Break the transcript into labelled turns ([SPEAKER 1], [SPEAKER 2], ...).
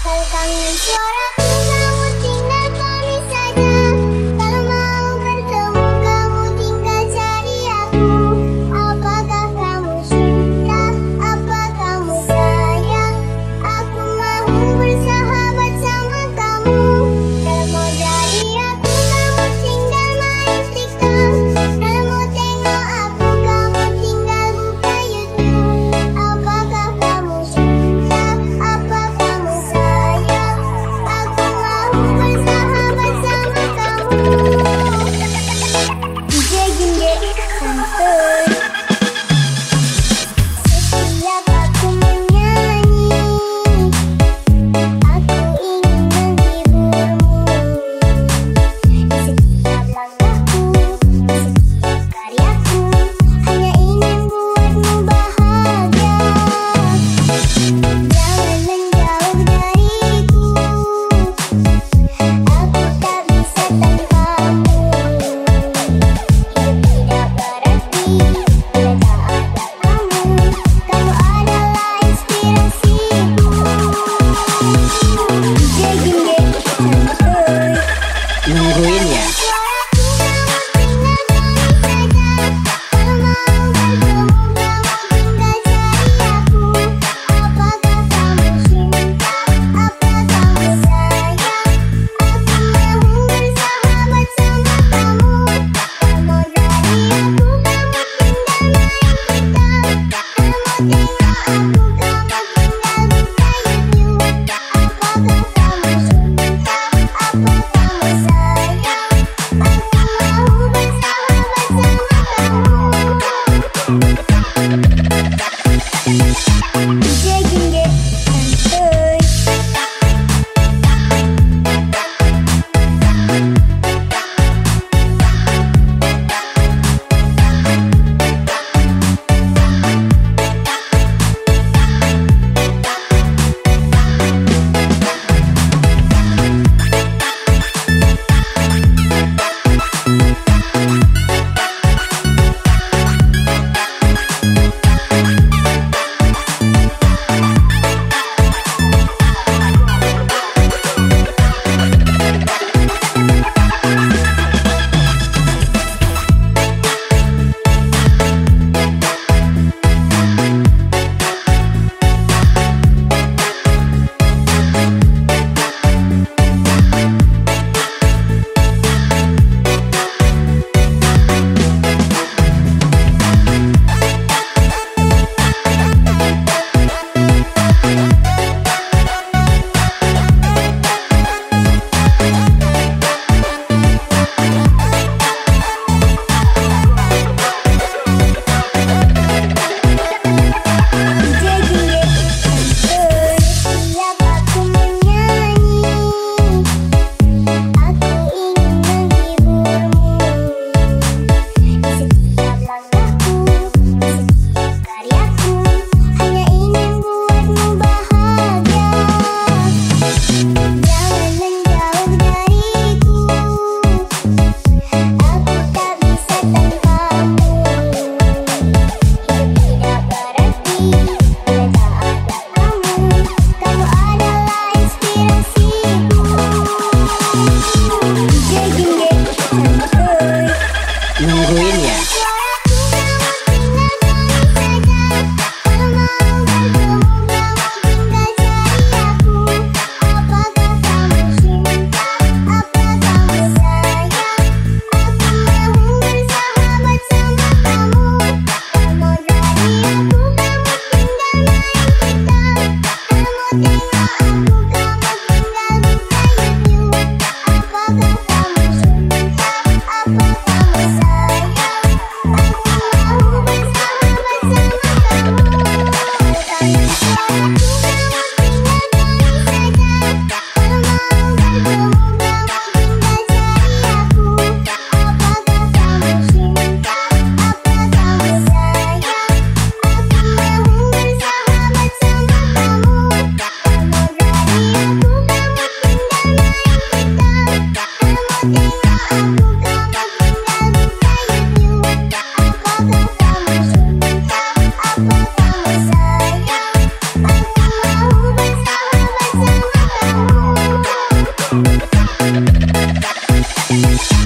[SPEAKER 1] Kalau kangen suaraku kamu nungguin ya Thank